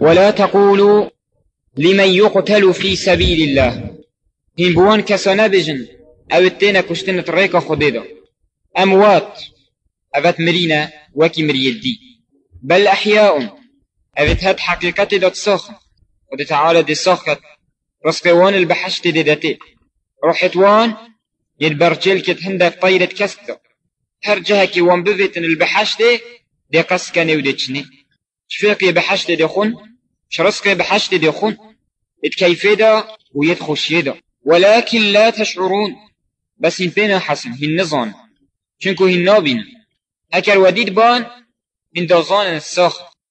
ولا تقولوا لمن يقتل في سبيل الله. هين بوان كسانا بجن أو التينا كشتن طريقة خديدا. أموات أفت مرينا وكي مريدي بل أحياء أفت هاد حقيقة دا تصاخ ودي تعالى دي صاخت رسقوان البحشت دي داتي روحتوان يدبرجل كت هندك طيرة كسته هر جهة كي وان بفتن البحشت دي قسكني وديتشني شفيقي بحشت دي خون شرسقي بحشت دي خون اتكيفيدا ويدخشيدا ولكن لا تشعرون. بس بينا حسن هي النظام شنكو هي النابين اكر وديد بان من دوزان الساخت